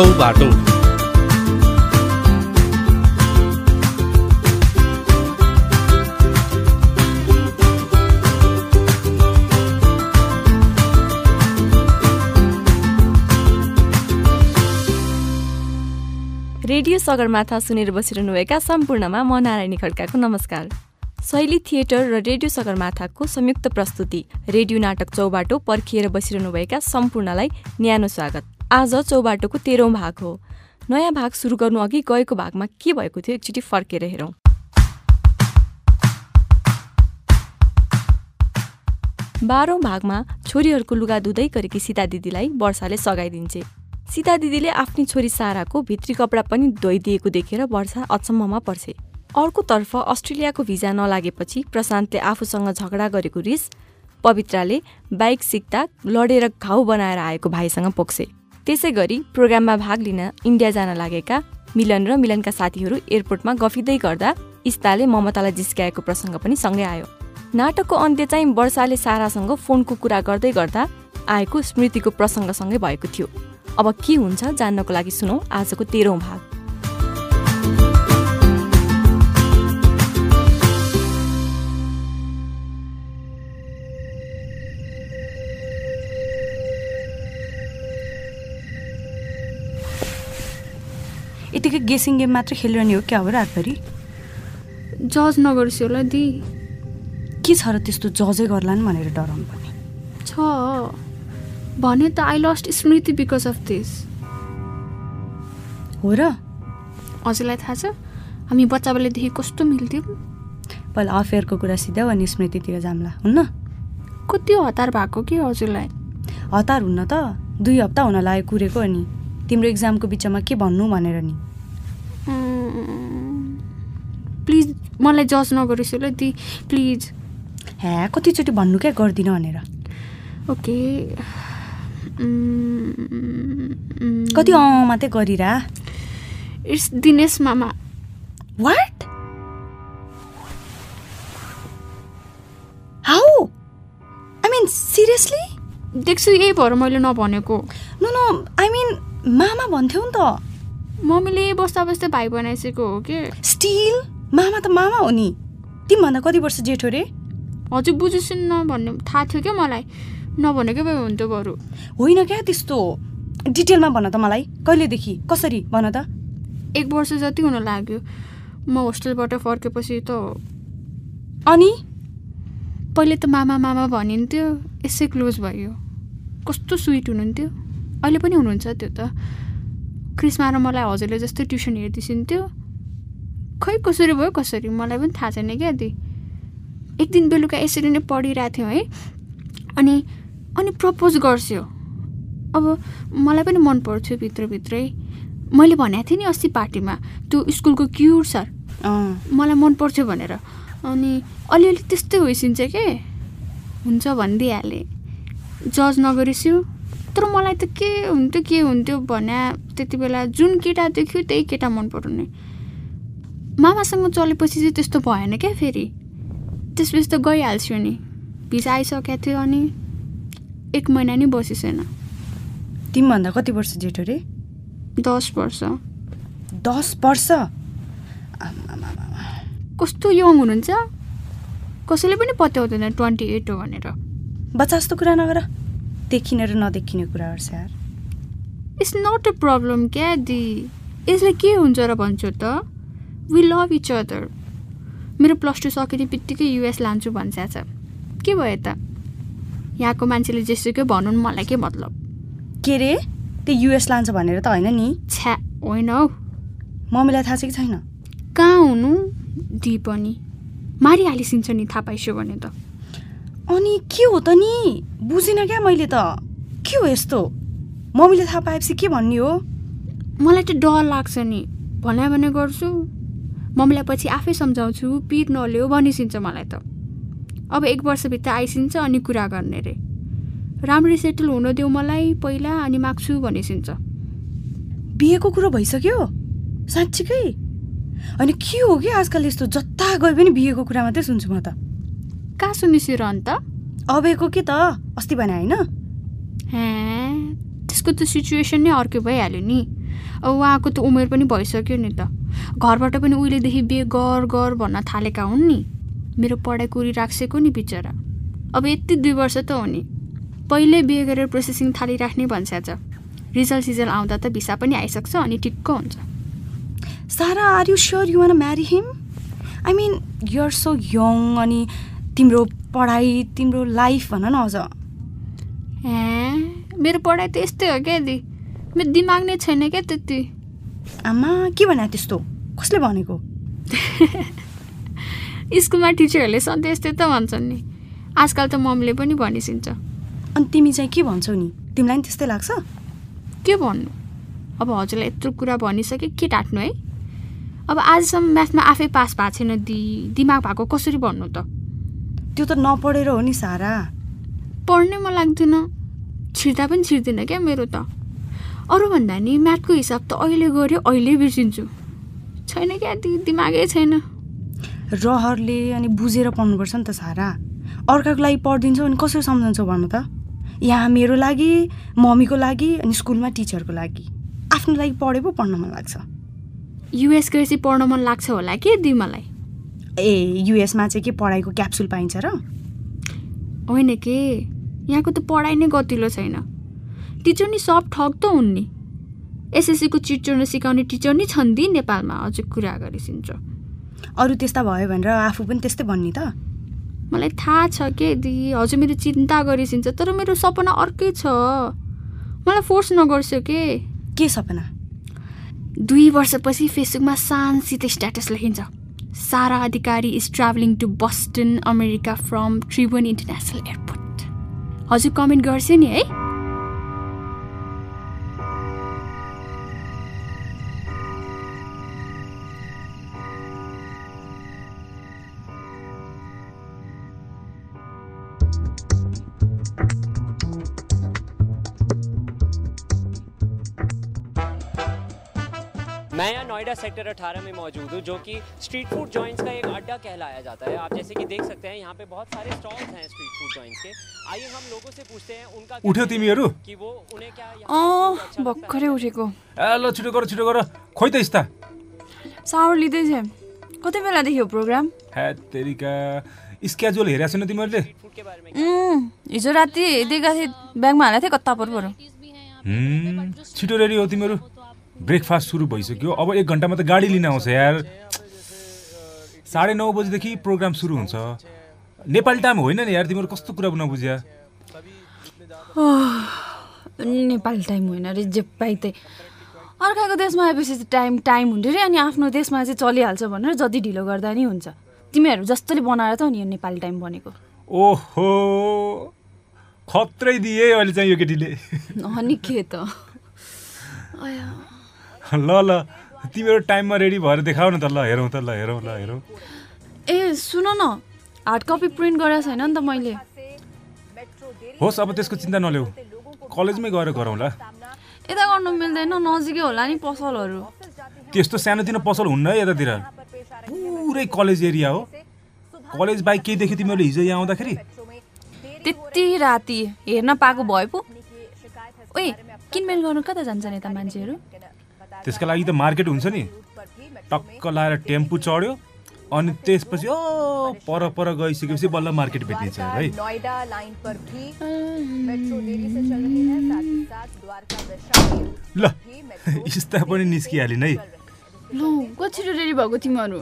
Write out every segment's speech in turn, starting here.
Chaubato radio Sagarmatha सुनेर बसिरहनुभएका सम्पूर्णमा म नारायणी खड्काको नमस्कार। शैली थिएटर र रेडियो सगरमाथाको संयुक्त प्रस्तुति रेडियो नाटक चौबाटो पर्खिएर बसिरहनुभएका सम्पूर्णलाई न्यानो स्वागत। आज चौबाटोको तेह्रौँ भाग हो। नयाँ भाग सुरु गर्नु अघि गएको भागमा के भएको थियो एकचोटि फर्केर हेरौँ। बाह्रौँ भागमा छोरीहरूको लुगा धुँदै गरेकी सीता दिदीलाई वर्षाले सघाइदिन्छे सीता दिदीले आफ्नी छोरी साराको भित्री कपडा पनि धोइदिएको देखेर वर्षा अचम्ममा पर्छे। अर्कोतर्फ अस्ट्रेलियाको भिजा नलागेपछि प्रशान्तले आफूसँग झगडा गरेको रिस पवित्राले बाइक सिक्दा लडेर घाउ बनाएर आएको भाइसँग पोख्से त्यसै गरी प्रोग्राममा भाग लिन इन्डिया जान लागेका मिलन र मिलनका साथीहरू एयरपोर्टमा गफिँदै गर्दा इस्ताले ममतालाई जिस्काएको प्रसङ्ग पनि सँगै आयो। नाटकको अन्त्य चाहिँ वर्षाले सारासँग फोनको कुरा गर्दै गर्दा आएको स्मृतिको प्रसङ्गसँगै भएको थियो। अब के हुन्छ जान्नको लागि सुनौ आजको तेह्रौँ भाग। यतिकै गेसिङ गेम मात्र खेलिरहने हो क्या हो रातभरि जज नगर्छु होला दि। के छ र त्यस्तो जजै गर्लान् भनेर डराउनु पर्ने छ। भने त I lost Smriti because of this हो र? हजुरलाई थाहा छ हामी बच्चा बेलादेखि कस्तो मिल्थ्यौँ? पहिला अफेयरको कुरा सिधा अनि स्मृतितिर जाम्ला। हुन्न? कति हतार भएको के हजुरलाई? हतार हुन्न त। दुई हप्ता हुन लाग्यो कुरेको अनि तिम्रो इक्जामको बिचमा के भन्नु भनेर नि। प्लिज मलाई जज नगरिस् ल दि प्लिज। ह्या कतिचोटि भन्नु क्या गर्दिनँ भनेर। ओके। कति अँ मात्रै गरिरा? इट्स दिनेश मामा। What how I mean seriously देख्छु यही भएर मैले नभनेको। नो नो आई मिन मामा भन्थ्यौ नि त। मम्मीले बस्दा बस्दै भाइ बनाइसकेको हो कि? स्टिल मामा त मामा हो नि। तिमीभन्दा कति वर्ष जेठो रे? हजुर बुझिसिन्न भन्ने थाहा थियो क्या मलाई। नभनेकै भए हुन्थ्यो बरु। होइन क्या त्यस्तो। डिटेलमा भन त मलाई। कहिलेदेखि? कसरी? भन त। एक वर्ष जति हुन लाग्यो। म होस्टेलबाट फर्केपछि त अनि? पहिले त मामा मामा भनिन्थ्यो। यसै क्लोज भयो। कस्तो स्विट हुनुहुन्थ्यो। अहिले पनि हुनुहुन्छ त्यो त। क्रिस्मा र मलाई हजुरले जस्तै ट्युसन हेरिदिन्थ्यो खै कसरी भयो कसरी? मलाई पनि थाहा छैन क्या दि एक दिन बेलुका यसरी नै पढिरहेको थियौँ है। अनि अनि प्रपोज गर्छ्यो अब मलाई पनि मन पर्थ्यो भित्रभित्रै। मैले भनेको थिएँ नि अस्ति पार्टीमा त्यो स्कुलको क्युर सर। मलाई मन पर्थ्यो भनेर। अनि अलिअलि त्यस्तै होइसिन्छ के? हुन्छ भनिदिइहालेँ। जज नगरिस्यो। तर मलाई त के हुन्थ्यो के हुन्थ्यो भने त्यति बेला जुन केटा देख्यो त्यही केटा मन पराउने। मामासँग चलेपछि चाहिँ त्यस्तो भएन क्या फेरि। त्यसपछि त गइहाल्छु नि। भिसा आइसकेको थियो अनि एक महिना नि बसिसेन तिमीभन्दा कति वर्ष जेठो रे? दस वर्ष। दस वर्ष? कस्तो यङ हुनुहुन्छ? कसैले पनि पत्याउँदैन ट्वेन्टी एट हो भनेर। बच्चा जस्तो कुरा नगर। देखिने र नदेखिने कुराहरू छ यार इट्स नट अ प्रब्लम क्या दि यसले के हुन्छ र भन्छु त? वी लभ इच अदर मेरो प्लस टू सकिने बित्तिकै युएस लान्छु भन्छ छ। के भयो त? यहाँको मान्छेले जेसुकै भनौँ मलाई के मतलब? के रे? त्यो युएस लान्छ भनेर त होइन नि? छ्या होइन हौ। मम्मीलाई थाहा छ कि छैन? कहाँ हुनु? दि पनि। मारिहालिसिन्छ नि थाहा पाइसो भने त। अनि के हो त नि? बुझिनँ क्या मैले त। के हो यस्तो? मम्मीले थाहा पाएपछि के भन्ने हो? मलाई त डर लाग्छ नि। भने भने गर्छु। मम्मीलाई पछि आफै सम्झाउँछु। पिर नल्यो भनिसिन्छ मलाई त। अब एक वर्षभित्र आइसिन्छ अनि कुरा गर्ने रे। राम्ररी सेटल हुन देऊ मलाई पहिला अनि माग्छु भनिसिन्छ। बिहेको कुरो भइसक्यो? साँच्चीकै? होइन के हो कि आजकल यस्तो जता गए पनि बिहेको कुरा मात्रै सुन्छु म त। कहाँ र अन्त? अबेको के त? अस्ति भने होइन। हे त्यसको त सिचुएसन नै अर्कै भइहाल्यो नि। अब उहाँको त उमेर पनि भइसक्यो नि त। घरबाट पनि उहिलेदेखि बिहे गर गर भन्न थालेका हुन् नि। मेरो पढाइ कुरी राख्सेको नि बिचरा। अब यति दुई वर्ष त हो नि। पहिल्यै बिहे गरेर प्रोसेसिङ थालिराख्ने भन्छ छ रिजल्ट सिजल आउँदा त भिसा पनि आइसक्छ अनि ठिक्क हुन्छ। Sara are you sure you want marry him I mean you're so young अनि तिम्रो पढाइ तिम्रो लाइफ भन न अझ। ए मेरो पढाइ त यस्तै हो क्या दि मेरो दिमाग नै छैन क्या त्यति। आमा के भने त्यस्तो? कसले भनेको? स्कुलमा टिचरहरूले सधैँ यस्तै त भन्छन् नि। आजकल त मम्मीले पनि भनिसिन्छ अनि तिमी चाहिँ के भन्छौ नि? तिमीलाई पनि त्यस्तै लाग्छ? के भन्नु। अब हजुरलाई यत्रो कुरा भनिसके के टाट्नु है? अब आजसम्म म्याथमा आफै पास भएको छैन दि दिमाग भएको कसरी भन्नु त? त्यो त नपढेर हो नि सारा। पढ्नै मन लाग्दैन। छिर्दा पनि छिर्दैन क्या मेरो त। अरूभन्दा नि म्याथको हिसाब त अहिले गऱ्यो अहिले बिर्सिन्छु। छैन क्या दि दिमागै छैन। रहरले अनि बुझेर पढ्नुपर्छ नि त सारा। अर्काको लागि पढिदिन्छौ अनि कसरी सम्झन्छौ भन्नु त? यहाँ मेरो लागि मम्मीको लागि अनि स्कुलमा टिचरको लागि। आफ्नो लागि पढे पो पढ्न मन लाग्छ। युएस गएपछि पढ्न मन लाग्छ होला के मलाई? ए युएसमा चाहिँ के पढाइको क्याप्सुल पाइन्छ र? होइन के? यहाँको त पढाइ नै गतिलो छैन। टिचर नि सब ठग त हुन् नि। एसएससीको चिट चोर्न सिकाउने टिचर नै छन् दि नेपालमा अझै कुरा गरिसिन्छ अरू त्यस्ता भयो भनेर आफू पनि त्यस्तै भन्ने त? मलाई थाहा छ के दि हजुर मेरो चिन्ता गरिसिन्छ तर मेरो सपना अर्कै छ। मलाई फोर्स नगर्छ के? के सपना? दुई वर्षपछि फेसबुकमा सानसित स्ट्याटस लेखिन्छ। Sara Adhikari is travelling to Boston America from Tribhuvan international airport हजुर कमेन्ट गर्छ नि है? नोएडा सेक्टर 18 में मौजूद हूँ जो कि स्ट्रीट फ़ूड जॉइंट्स का एक अड्डा कहलाया जाता है। आप जैसे कि देख सकते हैं यहाँ पे बहुत सारे स्टॉल्स हैं स्ट्रीट फ़ूड जॉइंट्स के। आइए हम लोगों से पूछते हैं उनका उठ्यो तिमीहरू? कि वो उन्हें क्या अँ पे अच्छा भर्खरै उठेको ए ल छिटो गर छिटो गर खोइ त यस्ता सावर लिँदैछ कति बेलादेखि हो प्रोग्राम हे तेरिका स्क्याजुअल हेरेको छैन तिमीहरूले फ़ूड के बारे में उम्, हिजो राति दिएका थिएँ ब्यागमा हालेको थिएँ कता पऱ्यो हुँ, छिटो रेडी हो तिमीहरू ब्रेकफास्ट सुरु भइसक्यो। अब एक घन्टामा त गाडी लिन आउँछ यार। साढे नौ बजीदेखि प्रोग्राम सुरु हुन्छ। नेपाली टाइम होइन नि यार तिमीहरू कस्तो कुरा नबुझ्या? नेपाली टाइम होइन अरे जे पाइ त्यही। अर्काको देशमा आएपछि चाहिँ टाइम टाइम हुन्थ्यो अरे अनि आफ्नो देशमा चाहिँ चलिहाल्छ भनेर जति ढिलो गर्दा नि हुन्छ। तिमीहरू जस्तोले बनाएर त हो नि यो नेपाली टाइम बनेको ओहो! खत्रै दिए अहिले चाहिँ यो केटीले। अनि के त ल ल. तिमीहरू टाइममा रेडी भएर देखाऊ न त ल हेरौँ त ल हेरौँ ल हेरौँ। ए सुन न। हार्ड कपी प्रिन्ट गरेको छैन नि त मैले। होस् अब त्यसको चिन्ता नल्याऊ। कलेजमै गएर गरौँला यता गर्नु मिल्दैन नजिकै होला नि पसलहरू। त्यस्तो सानोतिनो पसल हुन्न है यतातिर। पुरै कलेज एरिया हो। कलेज बाइक केही देख्यो तिमीहरूले हिजो यहाँ आउँदाखेरि? त्यति राति हेर्न पाएको भए पो। ओए किनमेल गर्नु कता जान्छन् यता मान्छेहरू? त्यसका लागि त मार्केट हुन्छ नि। टक्क लाएर टेम्पू चढ्यो अनि त्यसपछि ओ पर पर गइसकेपछि बल्ल मार्केट भेटिन्छ है नोएडा लाइन पर भी मेट्रो देरी से चल रही है साथ ही साथ द्वारका वैशाली ल स्ता पनि निस्किहालिन् है। लौ कति रेडी भएको तिमीहरू?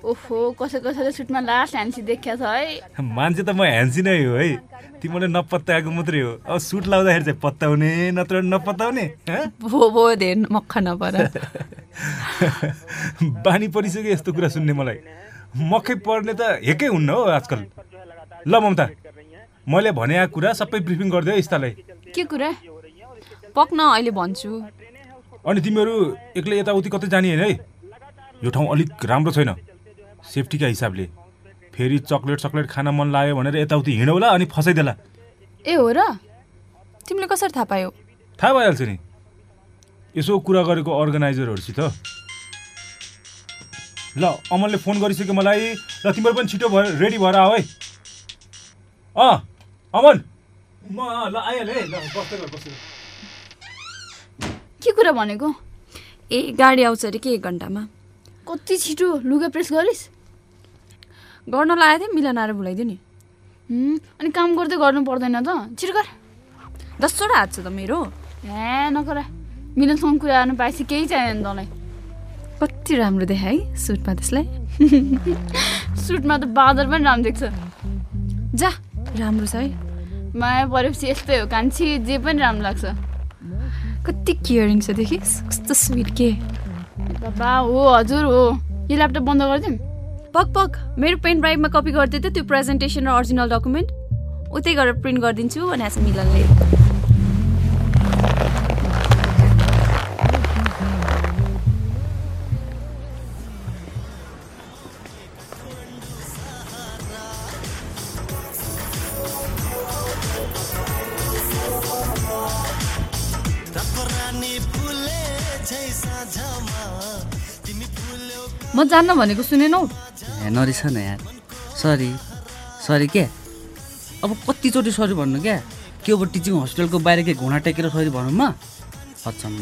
ओहो कसै कसैले सुटमा लास्ट ह्यान्सी देखिया छ है। मान्छे त म ह्यान्सी नै हो है। तिमीले नपत्याएको मात्रै हो। अब सुट लाउँदाखेरि चाहिँ पत्ताउने नत्र नपत्ताउने हँ? भो भो धेर मक्खा नपर। बानी परिसक्यो यस्तो कुरा सुन्ने मलाई। मकै पर्ने त हेकै हुन्न हो आजकल। ल ममता मैले भने आएको कुरा सबै ब्रिफिङ गरिदियो है यस्तालाई के कुरा? पक्न अहिले भन्छु। अनि तिमीहरू एक्लै यताउति कतै जाने होइन है? यो ठाउँ अलिक राम्रो छैन। सेफ्टीका हिसाबले। फेरि चक्लेट सक्लेट खान मन लाग्यो भनेर यताउति हिँडौला अनि फसाइदेला। ए हो र? तिमीले कसरी थाहा पायौ? थाहा भइहाल्छ नि। यसो कुरा गरेको अर्गनाइजरहरूसित। ल अमनले फोन गरिसक्यो मलाई। ल तिमीहरू पनि छिटो भएर रेडी भएर आऊ है। अँ अमन म ल आइहालेँ ल। के कुरा भनेको? ए गाडी आउँछ अरे कि एक घन्टामा? कति छिटो लुगा प्रेस गरिस् गर्न लगाएको थिएँ मिलन आएर बोलाइदियो नि। अनि काम गर्दै गर्नु पर्दैन त। छिटो गर। दसवटा हात छ त मेरो। ए नगरा। मिलनसँग कुरा गर्नु पाएपछि केही चाहिएन तँलाई। कति राम्रो देखाए है सुटमा त्यसलाई। सुटमा त बादर पनि राम्रो देख्छ। जा राम्रो छ है। माया परेपछि यस्तै हो कान्छी जे पनि राम्रो लाग्छ। कति केयरिङ छ देखिस् कस्तो स्विट के। बाबा हो हजुर हो यो ल्यापटप बन्द गरिदिउँ। पक पक मेरो पेन ड्राइभमा कपी गरिदियो त त्यो प्रेजेन्टेसन र अरिजिनल डकुमेन्ट उतै गरेर प्रिन्ट गरिदिन्छु भनेको छ मिलनले। म जान्न भनेको सुनेनौ। नरिस न यार। सरी सरी क्या अब कतिचोटि सरी भन्नु क्या? के अब टिचिङ हस्पिटलको बाहिर के घुँडा टेकेर सरी भनौँ म? अचम्म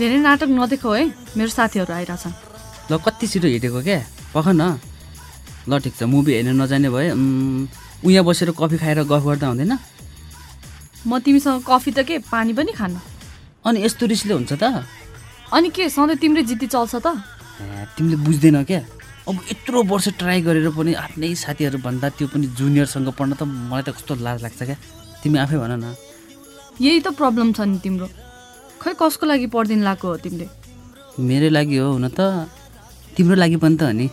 धेरै नाटक नदेखाऊ है मेरो साथीहरू आइरहेछन्। ल कति छिटो हिँडेको क्या? पख न। ल ठिक छ मुभी हेर्न नजाने भए उहाँ बसेर कफी खाएर गफ गर्दा हुँदैन। म तिमीसँग कफी त के पानी पनि खान्न? अनि यस्तो रिसले हुन्छ त। अनि के सधैँ तिम्रै जित्ती चल्छ त? तिमीले बुझ्दैनौ क्या? अब यत्रो वर्ष ट्राई गरेर पनि आफ्नै साथीहरू भन्दा त्यो पनि जुनियरसँग पढ्न त मलाई त कस्तो लाज लाग्छ क्या? तिमी आफै भन न। यही त प्रब्लम छ नि तिम्रो। खै कसको लागि पढिदिनु लगाएको हो तिमीले? मेरो लागि हो हुन त। तिम्रो लागि पनि त हो नि।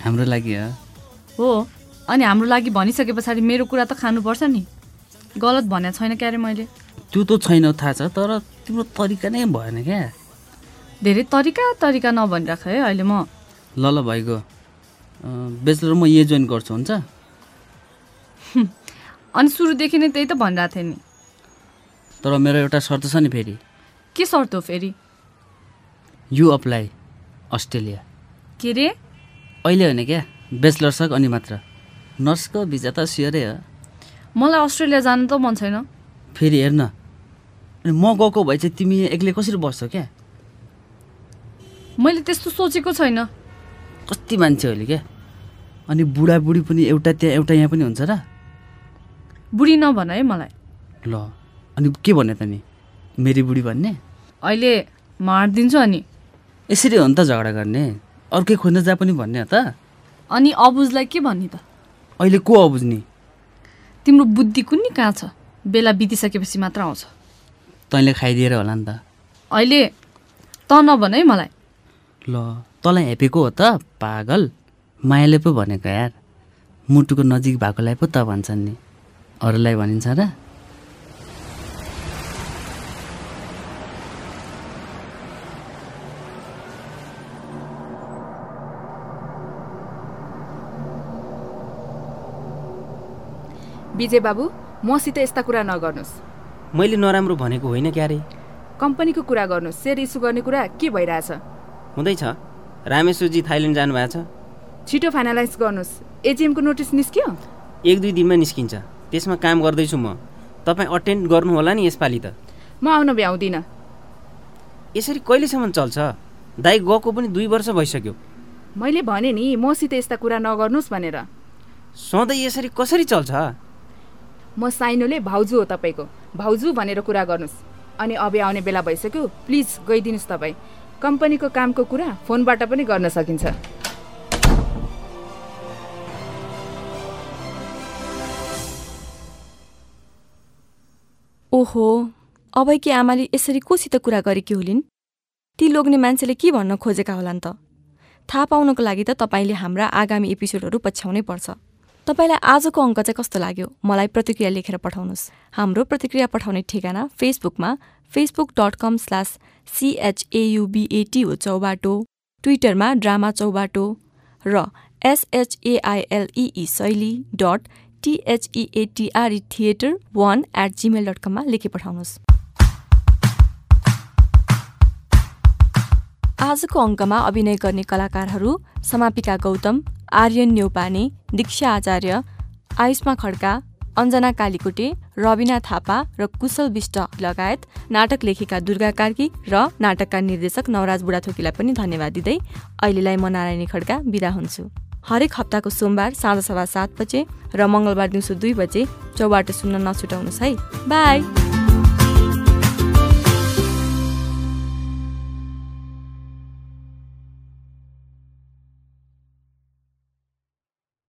हाम्रो लागि हो। हो अनि हाम्रो लागि भनिसके पछाडि मेरो कुरा त खानुपर्छ नि। गलत भनेको छैन क्यारे मैले। त्यो त छैन थाहा छ तर तिम्रो तरिका नै भएन क्या। धेरै तरिका तरिका नभनिराख है अहिले म। ल ल भइगयो बेचलर म यही जोइन गर्छु हुन्छ? अनि सुरुदेखि नै त्यही त भनिरहेको थिएँ नि। तर मेरो एउटा शर्त छ नि फेरि। के सर्त हो फेरि? यु अप्लाई अस्ट्रेलिया के रे? अहिले होइन क्या बेचलर सक अनि मात्र। नर्सको भिजा त सियरै हो। मलाई अस्ट्रेलिया जानु त मन छैन। फेरि हेर्न। अनि म गएको भए चाहिँ तिमी एक्लै कसरी बस्छौ क्या? मैले त्यस्तो सोचेको छैन। कति मान्छे अहिले क्या? अनि बुढाबुढी पनि एउटा त्यहाँ एउटा यहाँ पनि हुन्छ र? बुढी नभन है मलाई। ल अनि के भन्ने त नि? मेरी बुढी भन्ने? अहिले मारिदिन्छु अनि। यसरी हो नि त झगडा गर्ने। अर्कै खोज्न जा पनि भन्ने हो त। अनि अबुजलाई के भन्ने त? अहिले को अबुझ्ने? तिम्रो बुद्धि कुन्नी कहाँ छ? बेला बितिसकेपछि मात्र आउँछ। तैँले खाइदिएर होला नि त। अहिले त नभन है मलाई। ल तँलाई हेपेको हो त पागल। मायाले पो भनेको यार। मुटुको नजिक भएकोलाई पो त भन्छन् नि। अरूलाई भनिन्छ र। विजय बाबु मसित यस्ता कुरा नगर्नुहोस् मैले नराम्रो भनेको होइन क्यारे। कम्पनीको कुरा गर्नुहोस्। सेयर इस्यु गर्ने कुरा के भइरहेछ? हुँदैछ। रामेश्वरजी थाइल्यान्ड जानुभएको छ। छिटो फाइनलाइज गर्नुहोस्। एजिएमको नोटिस निस्क्यो? एक दुई दिनमा निस्किन्छ। त्यसमा काम गर्दैछु म। तपाईँ अटेन्ड गर्नुहोला नि यसपालि त। म आउन भ्याउँदिनँ। यसरी कहिलेसम्म चल्छ? दाइ गएको पनि दुई वर्ष भइसक्यो। मैले भने नि मसित यस्ता कुरा नगर्नुहोस् भनेर। सधैँ यसरी कसरी चल्छ? म साइनोले भाउजू हो तपाईँको। भाउजू भनेर कुरा गर्नुहोस्। अनि अब आउने बेला भइसक्यो प्लिज गइदिनुहोस् तपाईँ। कम्पनीको कामको कुरा फोनबाट पनि गर्न सकिन्छ। ओहो अब कि आमाले यसरी कोसित कुरा गरेकी होलिन्? ती लोग्ने मान्छेले के भन्न खोजेका होलान् त? थाहा पाउनको लागि त तपाईँले हाम्रा आगामी एपिसोडहरू पछ्याउनै पर्छ। तपाईँलाई आजको अङ्क चाहिँ कस्तो लाग्यो? मलाई प्रतिक्रिया लेखेर पठाउनुहोस्। हाम्रो प्रतिक्रिया पठाउने ठेगाना फेसबुकमा Facebook dot com slash CHAUBAT हो चौबाटो ट्विटरमा ड्रामा चौबाटो र एसएचएआइएलई शैली dot THEATRE theatre one at Gmail dot कममा लेखी पठाउनुहोस्। आजको अङ्कमा अभिनय गर्ने कलाकारहरू समापिका गौतम आर्यन न्यौपाने दीक्षा आचार्य आयुष्मा खड्का अञ्जना कालीकोटे रविना थापा र कुशल विष्ट लगायत नाटक लेखेका दुर्गा कार्की र नाटकका निर्देशक नवराज बुढाथोकीलाई पनि धन्यवाद दिँदै अहिलेलाई म नारायणी खड्का बिदा हुन्छु। हरेक हप्ताको सोमबार साँझ सभा सात बजे र मङ्गलबार दिउँसो दुई बजे चौबाट सुन्न नछुटाउनुहोस् है। बाई!